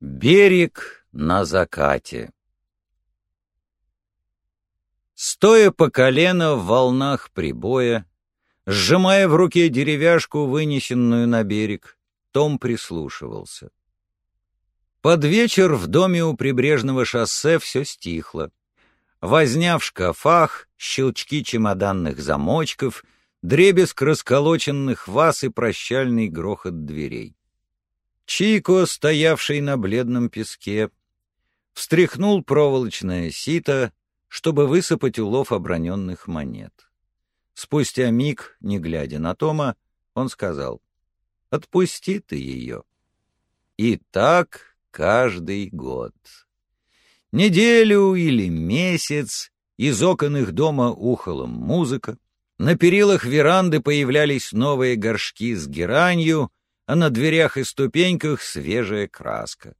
Берег на закате Стоя по колено в волнах прибоя, сжимая в руке деревяшку, вынесенную на берег, Том прислушивался. Под вечер в доме у прибрежного шоссе все стихло. Возня в шкафах, щелчки чемоданных замочков, дребезг расколоченных ваз и прощальный грохот дверей. Чико, стоявший на бледном песке, встряхнул проволочное сито, чтобы высыпать улов оброненных монет. Спустя миг, не глядя на Тома, он сказал, «Отпусти ты ее». И так каждый год. Неделю или месяц из окон их дома ухала музыка, на перилах веранды появлялись новые горшки с геранью, а на дверях и ступеньках свежая краска.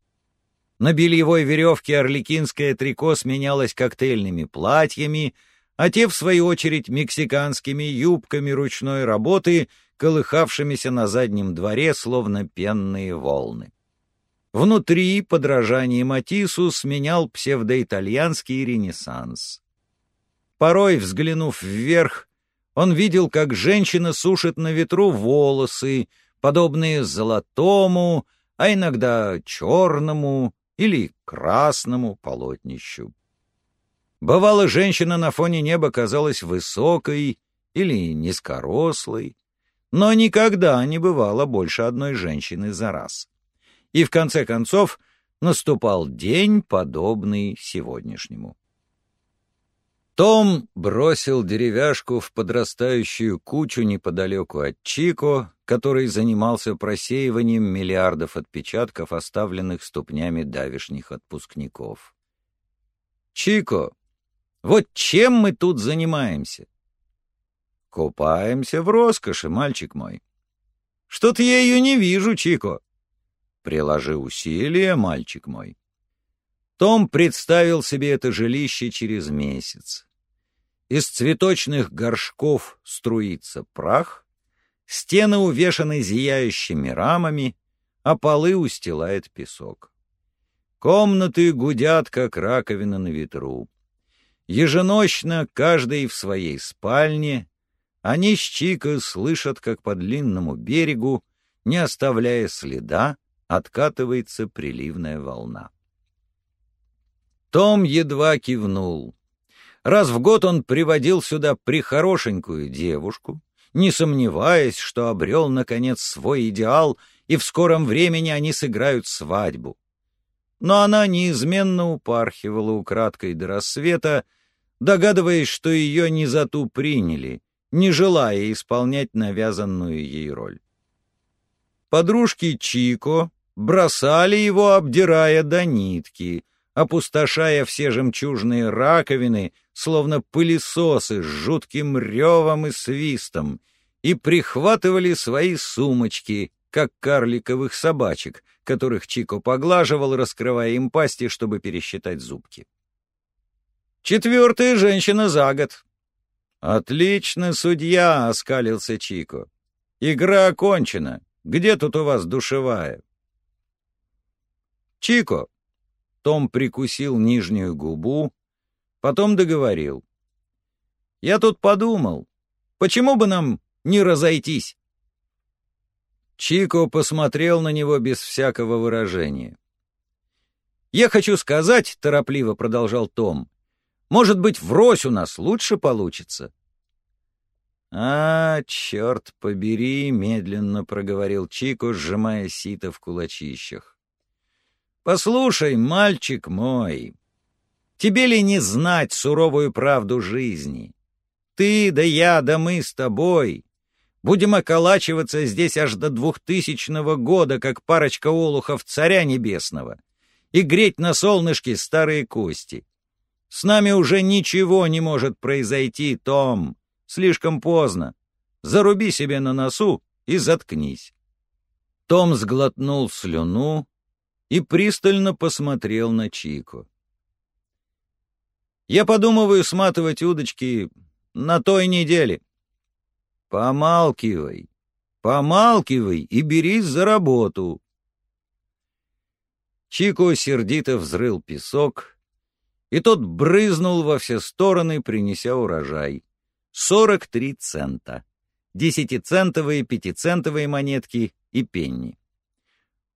На бельевой веревке орликинское трико сменялось коктейльными платьями, а те, в свою очередь, мексиканскими юбками ручной работы, колыхавшимися на заднем дворе, словно пенные волны. Внутри подражание Матису сменял псевдоитальянский ренессанс. Порой, взглянув вверх, он видел, как женщина сушит на ветру волосы, подобные золотому, а иногда черному или красному полотнищу. Бывало, женщина на фоне неба казалась высокой или низкорослой, но никогда не бывало больше одной женщины за раз. И в конце концов наступал день, подобный сегодняшнему. Том бросил деревяшку в подрастающую кучу неподалеку от Чико, который занимался просеиванием миллиардов отпечатков, оставленных ступнями давишних отпускников. «Чико, вот чем мы тут занимаемся?» «Купаемся в роскоши, мальчик мой». «Что-то я ее не вижу, Чико». «Приложи усилия, мальчик мой». Том представил себе это жилище через месяц. Из цветочных горшков струится прах, стены увешаны зияющими рамами, а полы устилает песок. Комнаты гудят, как раковина на ветру. Еженочно, каждый в своей спальне, они с Чика слышат, как по длинному берегу, не оставляя следа, откатывается приливная волна. Том едва кивнул. Раз в год он приводил сюда прихорошенькую девушку, не сомневаясь, что обрел, наконец, свой идеал, и в скором времени они сыграют свадьбу. Но она неизменно упархивала украдкой до рассвета, догадываясь, что ее не за ту приняли, не желая исполнять навязанную ей роль. Подружки Чико бросали его, обдирая до нитки — опустошая все жемчужные раковины, словно пылесосы с жутким ревом и свистом, и прихватывали свои сумочки, как карликовых собачек, которых Чико поглаживал, раскрывая им пасти, чтобы пересчитать зубки. «Четвертая женщина за год». «Отлично, судья!» — оскалился Чико. «Игра окончена. Где тут у вас душевая?» «Чико, том прикусил нижнюю губу, потом договорил. «Я тут подумал, почему бы нам не разойтись?» Чико посмотрел на него без всякого выражения. «Я хочу сказать», — торопливо продолжал Том, «может быть, врозь у нас лучше получится?» «А, черт побери», — медленно проговорил Чико, сжимая сито в кулачищах. Послушай, мальчик мой, тебе ли не знать суровую правду жизни? Ты да я, да мы с тобой будем околачиваться здесь аж до двухтысячного года, как парочка олухов царя небесного, и греть на солнышке старые кости. С нами уже ничего не может произойти, Том. Слишком поздно. Заруби себе на носу и заткнись. Том сглотнул слюну, и пристально посмотрел на Чику. «Я подумываю сматывать удочки на той неделе». «Помалкивай, помалкивай и берись за работу». Чико сердито взрыл песок, и тот брызнул во все стороны, принеся урожай. Сорок три цента. Десятицентовые, пятицентовые монетки и пенни.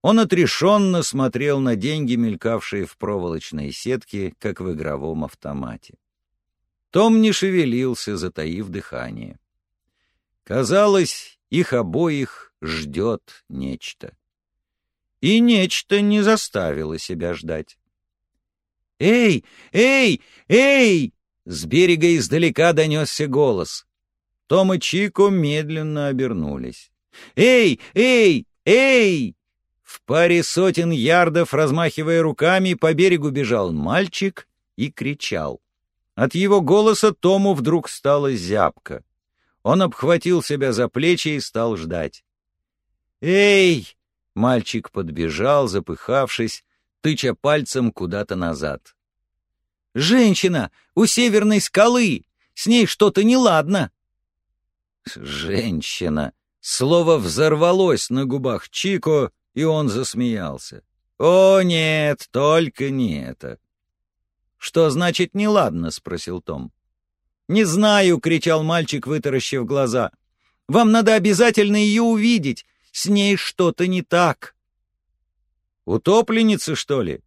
Он отрешенно смотрел на деньги, мелькавшие в проволочной сетке, как в игровом автомате. Том не шевелился, затаив дыхание. Казалось, их обоих ждет нечто. И нечто не заставило себя ждать. «Эй! Эй! Эй!» С берега издалека донесся голос. Том и Чико медленно обернулись. «Эй! Эй! Эй!» В паре сотен ярдов, размахивая руками, по берегу бежал мальчик и кричал. От его голоса Тому вдруг стало зябко. Он обхватил себя за плечи и стал ждать. «Эй!» — мальчик подбежал, запыхавшись, тыча пальцем куда-то назад. «Женщина! У северной скалы! С ней что-то неладно!» «Женщина!» Слово взорвалось на губах Чико, и он засмеялся. «О, нет, только не это!» «Что значит неладно?» — спросил Том. «Не знаю!» — кричал мальчик, вытаращив глаза. «Вам надо обязательно ее увидеть! С ней что-то не так!» «Утопленница, что ли?»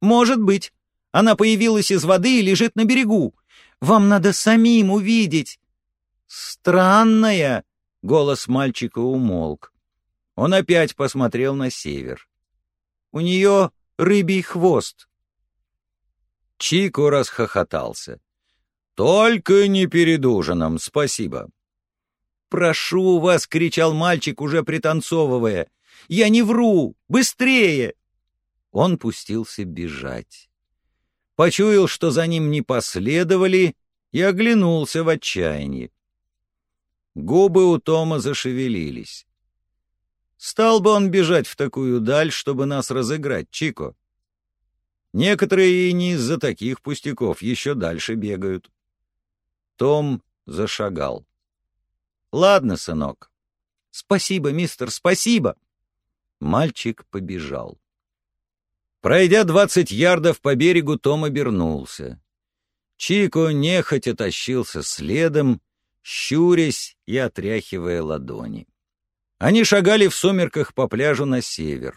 «Может быть. Она появилась из воды и лежит на берегу. Вам надо самим увидеть!» «Странная!» — голос мальчика умолк. Он опять посмотрел на север. У нее рыбий хвост. Чико расхохотался. «Только не перед ужином, спасибо». «Прошу вас!» — кричал мальчик, уже пританцовывая. «Я не вру! Быстрее!» Он пустился бежать. Почуял, что за ним не последовали, и оглянулся в отчаянии. Губы у Тома зашевелились. Стал бы он бежать в такую даль, чтобы нас разыграть, Чико? Некоторые и не из-за таких пустяков еще дальше бегают. Том зашагал. «Ладно, сынок». «Спасибо, мистер, спасибо!» Мальчик побежал. Пройдя двадцать ярдов по берегу, Том обернулся. Чико нехотя тащился следом, щурясь и отряхивая ладони. Они шагали в сумерках по пляжу на север.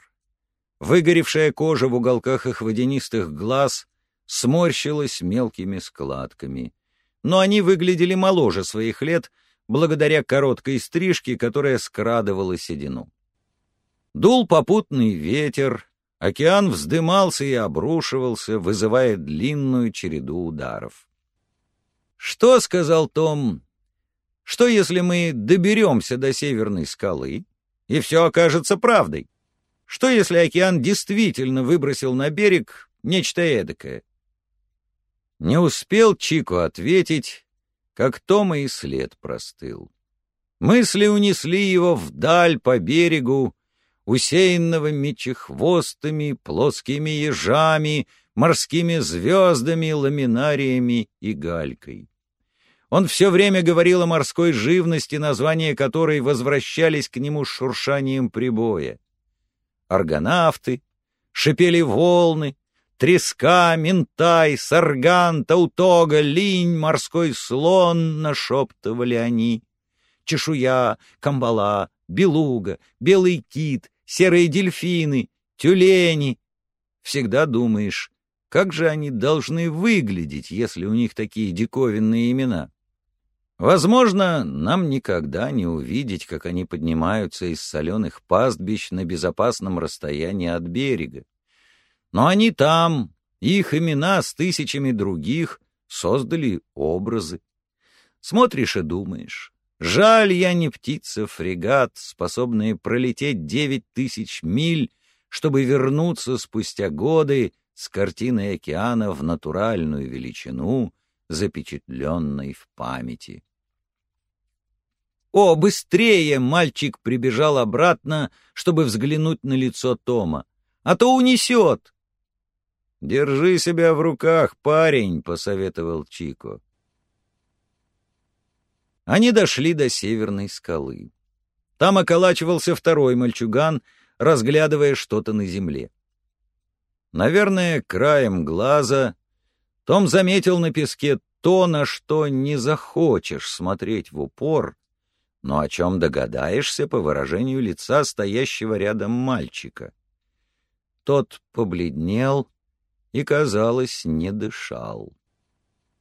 Выгоревшая кожа в уголках их водянистых глаз сморщилась мелкими складками. Но они выглядели моложе своих лет, благодаря короткой стрижке, которая скрадывала седину. Дул попутный ветер, океан вздымался и обрушивался, вызывая длинную череду ударов. «Что?» — сказал Том. Что, если мы доберемся до Северной скалы, и все окажется правдой? Что, если океан действительно выбросил на берег нечто эдакое? Не успел Чико ответить, как Тома и след простыл. Мысли унесли его вдаль по берегу, усеянного мечехвостами, плоскими ежами, морскими звездами, ламинариями и галькой. Он все время говорил о морской живности, названия которой возвращались к нему шуршанием прибоя. Аргонавты, шипели волны, треска, ментай, сарган, таутога, линь, морской слон, нашептывали они. Чешуя, камбала, белуга, белый кит, серые дельфины, тюлени. Всегда думаешь, как же они должны выглядеть, если у них такие диковинные имена? Возможно, нам никогда не увидеть, как они поднимаются из соленых пастбищ на безопасном расстоянии от берега. Но они там, их имена с тысячами других создали образы. Смотришь и думаешь, жаль я не птица-фрегат, способная пролететь девять тысяч миль, чтобы вернуться спустя годы с картиной океана в натуральную величину, запечатленной в памяти. «О, быстрее!» — мальчик прибежал обратно, чтобы взглянуть на лицо Тома. «А то унесет!» «Держи себя в руках, парень!» — посоветовал Чико. Они дошли до северной скалы. Там околачивался второй мальчуган, разглядывая что-то на земле. Наверное, краем глаза Том заметил на песке то, на что не захочешь смотреть в упор, но о чем догадаешься по выражению лица стоящего рядом мальчика. Тот побледнел и, казалось, не дышал.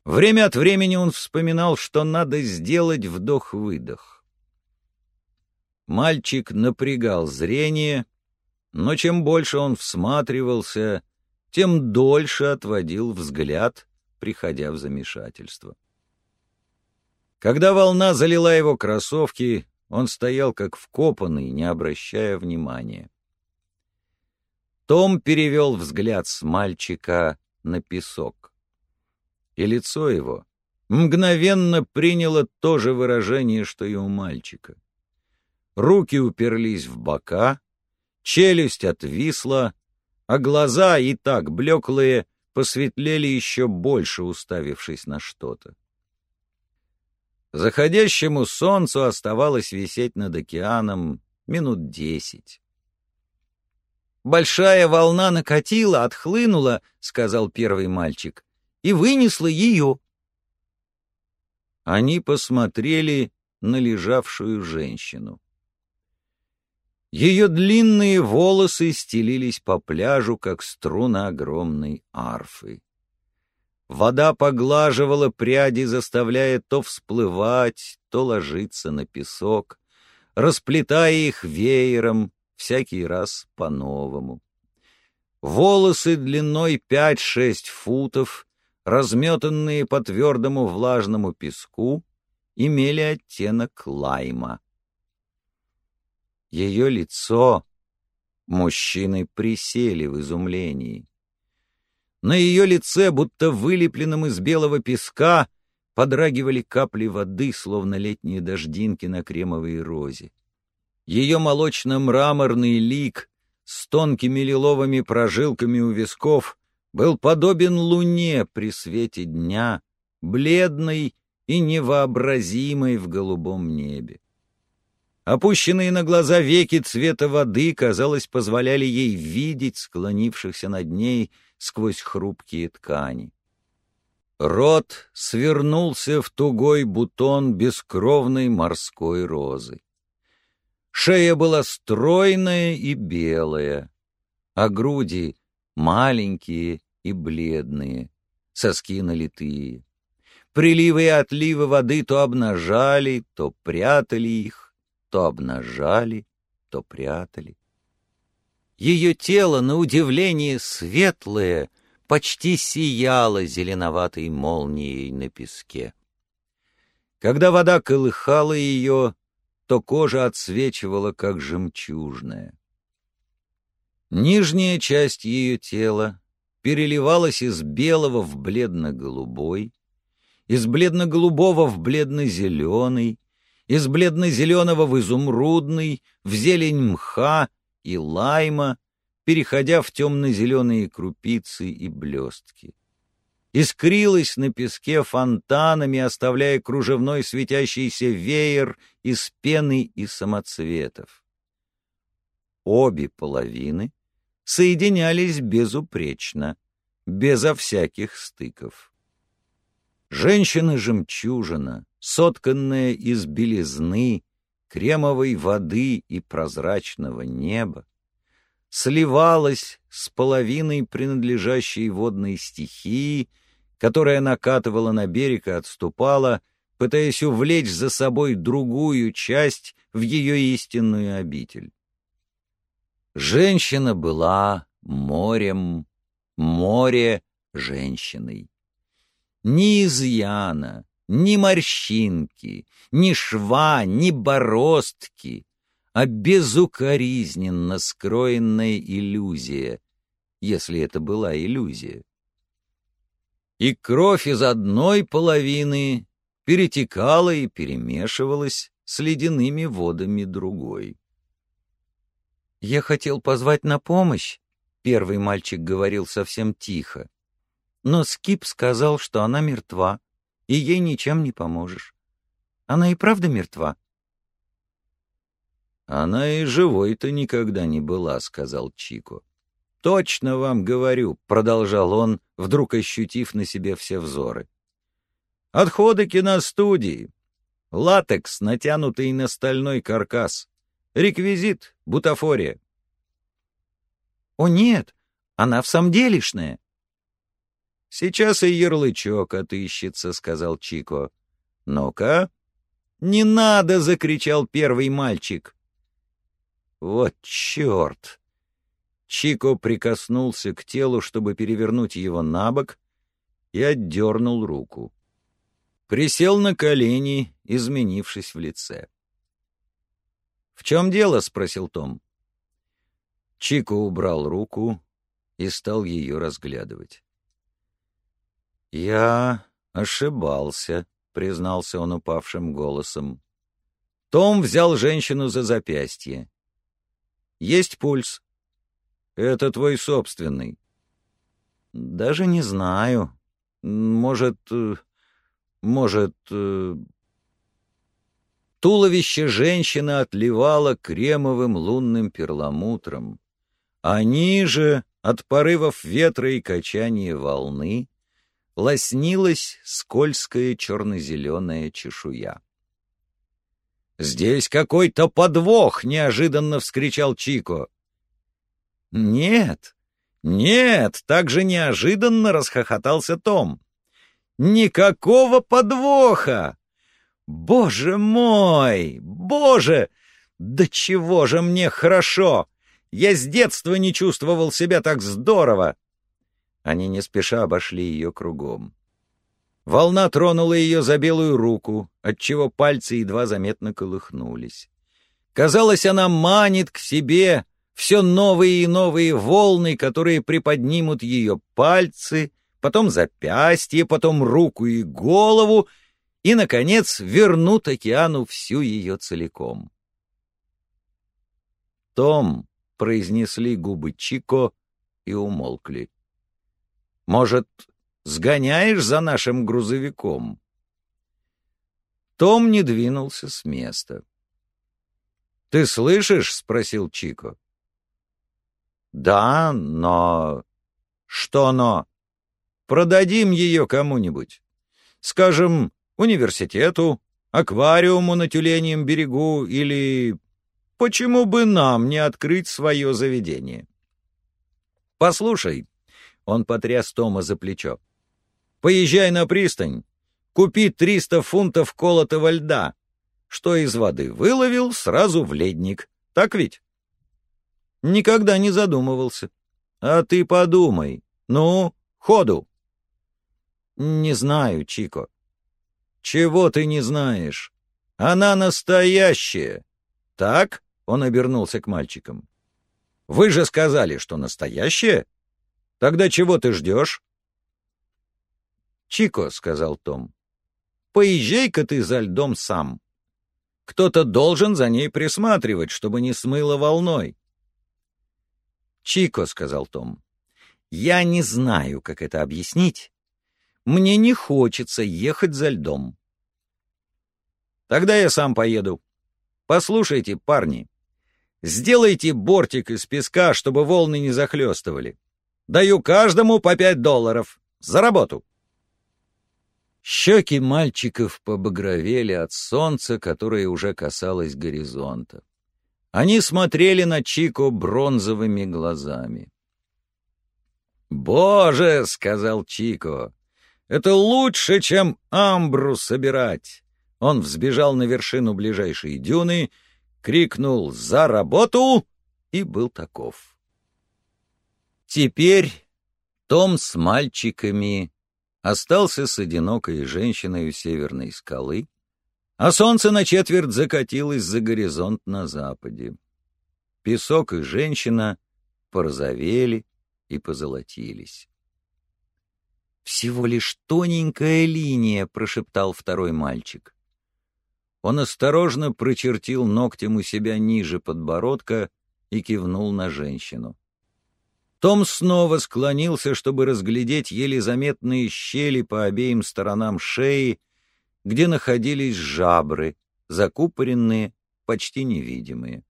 Время от времени он вспоминал, что надо сделать вдох-выдох. Мальчик напрягал зрение, но чем больше он всматривался, тем дольше отводил взгляд, приходя в замешательство. Когда волна залила его кроссовки, он стоял как вкопанный, не обращая внимания. Том перевел взгляд с мальчика на песок. И лицо его мгновенно приняло то же выражение, что и у мальчика. Руки уперлись в бока, челюсть отвисла, а глаза, и так блеклые, посветлели еще больше, уставившись на что-то. Заходящему солнцу оставалось висеть над океаном минут десять. «Большая волна накатила, отхлынула», — сказал первый мальчик, — «и вынесла ее». Они посмотрели на лежавшую женщину. Ее длинные волосы стелились по пляжу, как струна огромной арфы. Вода поглаживала пряди, заставляя то всплывать, то ложиться на песок, расплетая их веером, всякий раз по-новому. Волосы длиной пять-шесть футов, разметанные по твердому влажному песку, имели оттенок лайма. Ее лицо мужчины присели в изумлении. На ее лице, будто вылепленном из белого песка, подрагивали капли воды, словно летние дождинки на кремовой розе. Ее молочно-мраморный лик с тонкими лиловыми прожилками у висков был подобен луне при свете дня, бледной и невообразимой в голубом небе. Опущенные на глаза веки цвета воды, казалось, позволяли ей видеть склонившихся над ней сквозь хрупкие ткани. Рот свернулся в тугой бутон бескровной морской розы. Шея была стройная и белая, а груди маленькие и бледные, соски налитые. Приливы и отливы воды то обнажали, то прятали их, то обнажали, то прятали. Ее тело, на удивление светлое, почти сияло зеленоватой молнией на песке. Когда вода колыхала ее, то кожа отсвечивала, как жемчужная. Нижняя часть ее тела переливалась из белого в бледно-голубой, из бледно-голубого в бледно-зеленый, из бледно-зеленого в изумрудный, в зелень мха и лайма, переходя в темно-зеленые крупицы и блестки. Искрилась на песке фонтанами, оставляя кружевной светящийся веер из пены и самоцветов. Обе половины соединялись безупречно, безо всяких стыков. Женщина-жемчужина, сотканная из белизны, кремовой воды и прозрачного неба, сливалась с половиной принадлежащей водной стихии, которая накатывала на берег и отступала, пытаясь увлечь за собой другую часть в ее истинную обитель. Женщина была морем, море женщиной. Ни изъяна, ни морщинки, ни шва, ни бороздки, а безукоризненно скроенная иллюзия, если это была иллюзия. И кровь из одной половины перетекала и перемешивалась с ледяными водами другой. «Я хотел позвать на помощь», — первый мальчик говорил совсем тихо, но Скип сказал, что она мертва и ей ничем не поможешь. Она и правда мертва?» «Она и живой-то никогда не была», — сказал Чико. Точно вам говорю, — продолжал он, вдруг ощутив на себе все взоры. Отходы киностудии. Латекс, натянутый на стальной каркас. Реквизит, бутафория. О нет, она в самом делешная. Сейчас и ярлычок отыщется, — сказал Чико. Ну-ка. Не надо, — закричал первый мальчик. Вот черт! Чико прикоснулся к телу, чтобы перевернуть его на бок, и отдернул руку. Присел на колени, изменившись в лице. «В чем дело?» — спросил Том. Чико убрал руку и стал ее разглядывать. «Я ошибался», — признался он упавшим голосом. Том взял женщину за запястье. «Есть пульс?» «Это твой собственный». «Даже не знаю. Может, э, может...» э, Туловище женщины отливало кремовым лунным перламутром, а ниже, от порывов ветра и качания волны, лоснилась скользкая черно-зеленая чешуя. «Здесь какой-то подвох!» — неожиданно вскричал Чико. «Нет, нет!» — так же неожиданно расхохотался Том. «Никакого подвоха! Боже мой! Боже! Да чего же мне хорошо! Я с детства не чувствовал себя так здорово!» Они не спеша обошли ее кругом. Волна тронула ее за белую руку, отчего пальцы едва заметно колыхнулись. Казалось, она манит к себе все новые и новые волны, которые приподнимут ее пальцы, потом запястье, потом руку и голову, и, наконец, вернут океану всю ее целиком. «Том», — произнесли губы Чико и умолкли. Может, сгоняешь за нашим грузовиком?» Том не двинулся с места. «Ты слышишь?» — спросил Чико. «Да, но...» «Что но?» «Продадим ее кому-нибудь. Скажем, университету, аквариуму на Тюленьем берегу или... Почему бы нам не открыть свое заведение?» «Послушай, он потряс Тома за плечо. «Поезжай на пристань. Купи триста фунтов колотого льда. Что из воды выловил, сразу в ледник. Так ведь?» Никогда не задумывался. «А ты подумай. Ну, ходу!» «Не знаю, Чико». «Чего ты не знаешь? Она настоящая!» «Так?» — он обернулся к мальчикам. «Вы же сказали, что настоящая?» Тогда чего ты ждешь? «Чико», — сказал Том, — «поезжай-ка ты за льдом сам. Кто-то должен за ней присматривать, чтобы не смыло волной». «Чико», — сказал Том, — «я не знаю, как это объяснить. Мне не хочется ехать за льдом». «Тогда я сам поеду. Послушайте, парни, сделайте бортик из песка, чтобы волны не захлестывали. Даю каждому по пять долларов. За работу!» Щеки мальчиков побагровели от солнца, которое уже касалось горизонта. Они смотрели на Чико бронзовыми глазами. «Боже!» — сказал Чико. «Это лучше, чем амбру собирать!» Он взбежал на вершину ближайшей дюны, крикнул «За работу!» и был таков. Теперь Том с мальчиками остался с одинокой женщиной у северной скалы, а солнце на четверть закатилось за горизонт на западе. Песок и женщина порозовели и позолотились. «Всего лишь тоненькая линия», — прошептал второй мальчик. Он осторожно прочертил ногтем у себя ниже подбородка и кивнул на женщину. Том снова склонился, чтобы разглядеть еле заметные щели по обеим сторонам шеи, где находились жабры, закупоренные, почти невидимые.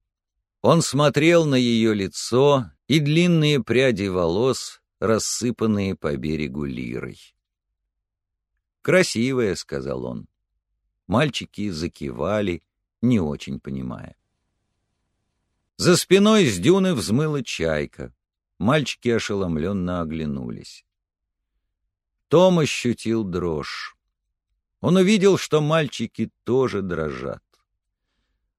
Он смотрел на ее лицо и длинные пряди волос, рассыпанные по берегу лирой. «Красивая», — сказал он. Мальчики закивали, не очень понимая. За спиной с дюны взмыла чайка. Мальчики ошеломленно оглянулись. Том ощутил дрожь. Он увидел, что мальчики тоже дрожат.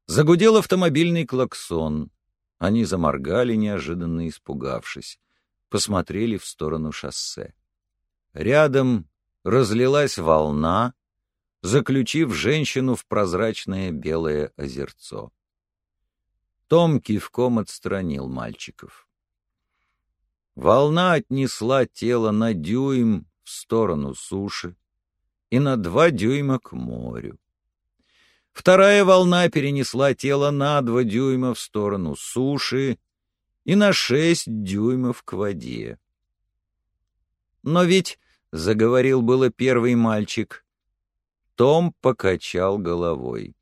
Загудел автомобильный клаксон. Они заморгали, неожиданно испугавшись. Посмотрели в сторону шоссе. Рядом разлилась волна, заключив женщину в прозрачное белое озерцо. Том кивком отстранил мальчиков. Волна отнесла тело на дюйм в сторону суши и на два дюйма к морю. Вторая волна перенесла тело на два дюйма в сторону суши и на шесть дюймов к воде. «Но ведь», — заговорил было первый мальчик, том покачал головой.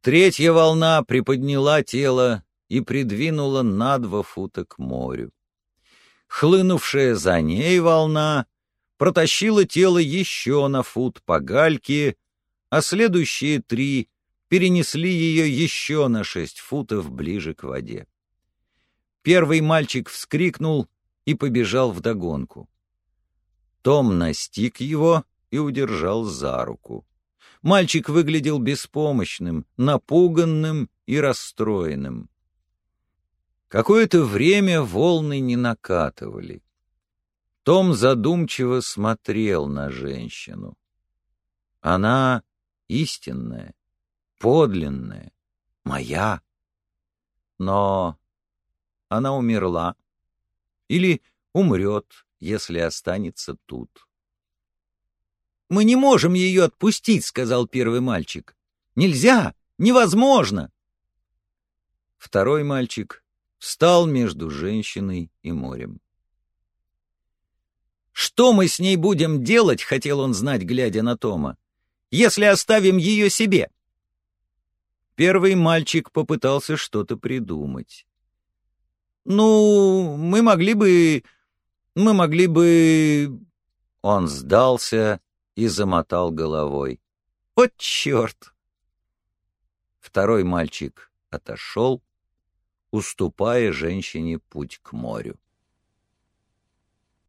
Третья волна приподняла тело и придвинула на два фута к морю. Хлынувшая за ней волна протащила тело еще на фут по гальке, а следующие три перенесли ее еще на шесть футов ближе к воде. Первый мальчик вскрикнул и побежал вдогонку. Том настиг его и удержал за руку. Мальчик выглядел беспомощным, напуганным и расстроенным. Какое-то время волны не накатывали. Том задумчиво смотрел на женщину. Она истинная, подлинная, моя. Но она умерла. Или умрет, если останется тут. «Мы не можем ее отпустить», — сказал первый мальчик. «Нельзя! Невозможно!» Второй мальчик встал между женщиной и морем. «Что мы с ней будем делать?» — хотел он знать, глядя на Тома. «Если оставим ее себе?» Первый мальчик попытался что-то придумать. «Ну, мы могли бы... мы могли бы...» Он сдался и замотал головой. «Вот черт!» Второй мальчик отошел, уступая женщине путь к морю.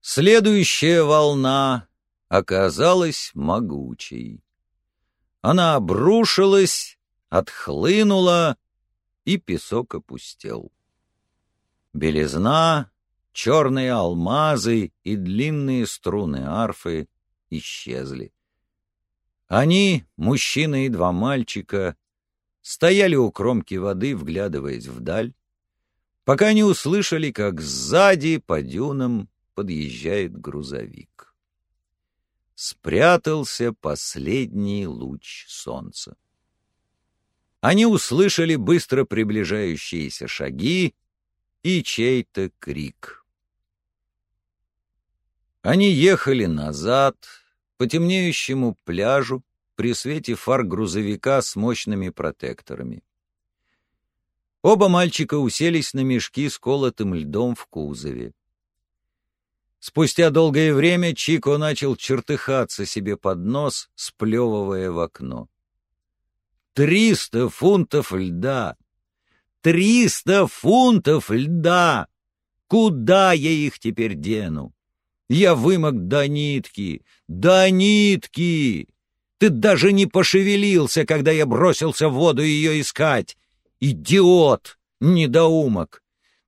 Следующая волна оказалась могучей. Она обрушилась, отхлынула, и песок опустел. Белизна, черные алмазы и длинные струны арфы исчезли. Они, мужчина и два мальчика, стояли у кромки воды, вглядываясь вдаль, пока не услышали, как сзади по дюнам подъезжает грузовик. Спрятался последний луч солнца. Они услышали быстро приближающиеся шаги и чей-то крик. Они ехали назад, по темнеющему пляжу при свете фар грузовика с мощными протекторами. Оба мальчика уселись на мешки с колотым льдом в кузове. Спустя долгое время Чико начал чертыхаться себе под нос, сплевывая в окно. «Триста фунтов льда! Триста фунтов льда! Куда я их теперь дену? Я вымок до нитки, до нитки! Ты даже не пошевелился, когда я бросился в воду ее искать! Идиот! Недоумок!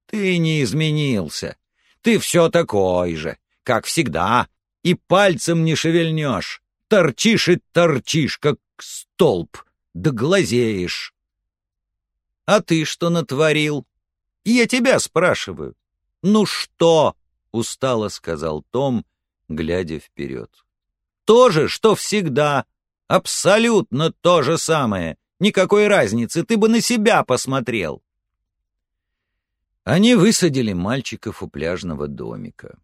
Ты не изменился! Ты все такой же, как всегда, и пальцем не шевельнешь! Торчишь и торчишь, как столб, да глазеешь! А ты что натворил? Я тебя спрашиваю. Ну что? — устало сказал Том, глядя вперед. «То же, что всегда. Абсолютно то же самое. Никакой разницы, ты бы на себя посмотрел». Они высадили мальчиков у пляжного домика.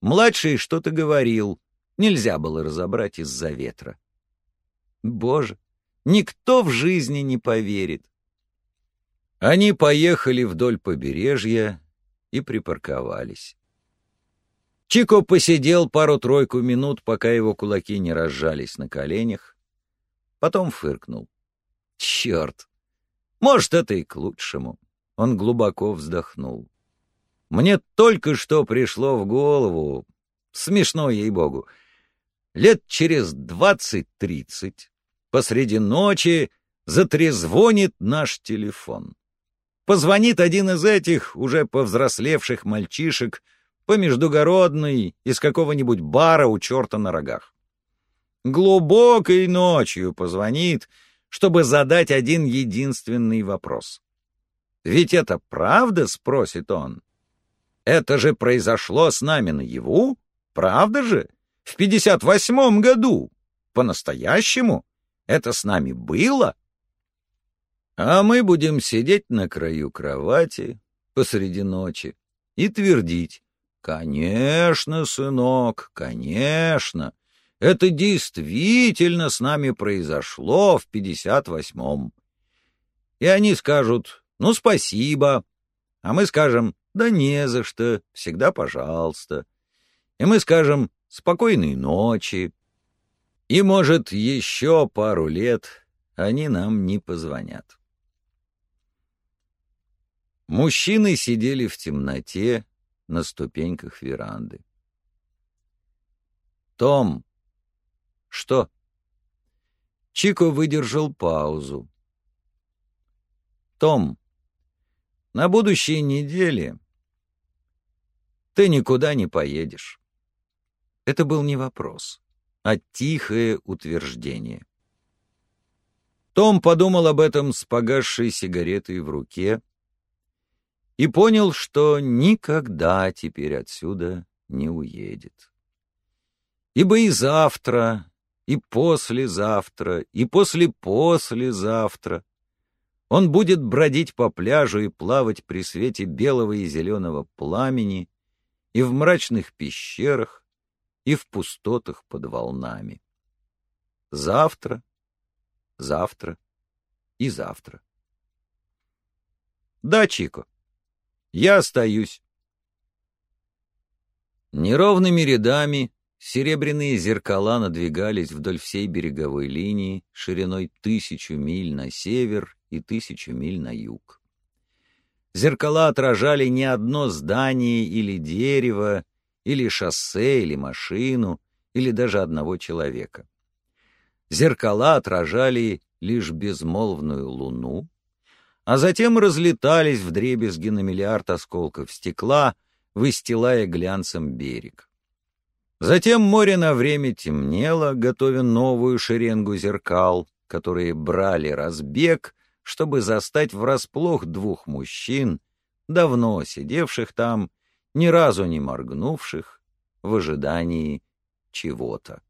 Младший что-то говорил, нельзя было разобрать из-за ветра. Боже, никто в жизни не поверит. Они поехали вдоль побережья, и припарковались. Чико посидел пару-тройку минут, пока его кулаки не разжались на коленях, потом фыркнул. «Черт! Может, это и к лучшему». Он глубоко вздохнул. «Мне только что пришло в голову, смешно ей-богу, лет через двадцать-тридцать посреди ночи затрезвонит наш телефон. Позвонит один из этих уже повзрослевших мальчишек по междугородной из какого-нибудь бара у черта на рогах. Глубокой ночью позвонит, чтобы задать один единственный вопрос. «Ведь это правда?» — спросит он. «Это же произошло с нами наяву? Правда же? В пятьдесят восьмом году? По-настоящему? Это с нами было?» А мы будем сидеть на краю кровати посреди ночи и твердить «Конечно, сынок, конечно, это действительно с нами произошло в пятьдесят восьмом». И они скажут «Ну, спасибо», а мы скажем «Да не за что, всегда пожалуйста». И мы скажем «Спокойной ночи». И, может, еще пару лет они нам не позвонят. Мужчины сидели в темноте на ступеньках веранды. «Том!» «Что?» Чико выдержал паузу. «Том, на будущей неделе ты никуда не поедешь». Это был не вопрос, а тихое утверждение. Том подумал об этом с погасшей сигаретой в руке, и понял, что никогда теперь отсюда не уедет. Ибо и завтра, и послезавтра, и после-послезавтра он будет бродить по пляжу и плавать при свете белого и зеленого пламени и в мрачных пещерах, и в пустотах под волнами. Завтра, завтра и завтра. Да, Чико, я остаюсь. Неровными рядами серебряные зеркала надвигались вдоль всей береговой линии шириной тысячу миль на север и тысячу миль на юг. Зеркала отражали не одно здание или дерево, или шоссе, или машину, или даже одного человека. Зеркала отражали лишь безмолвную луну, а затем разлетались в дребезги на миллиард осколков стекла, выстилая глянцем берег. Затем море на время темнело, готовя новую шеренгу зеркал, которые брали разбег, чтобы застать врасплох двух мужчин, давно сидевших там, ни разу не моргнувших, в ожидании чего-то.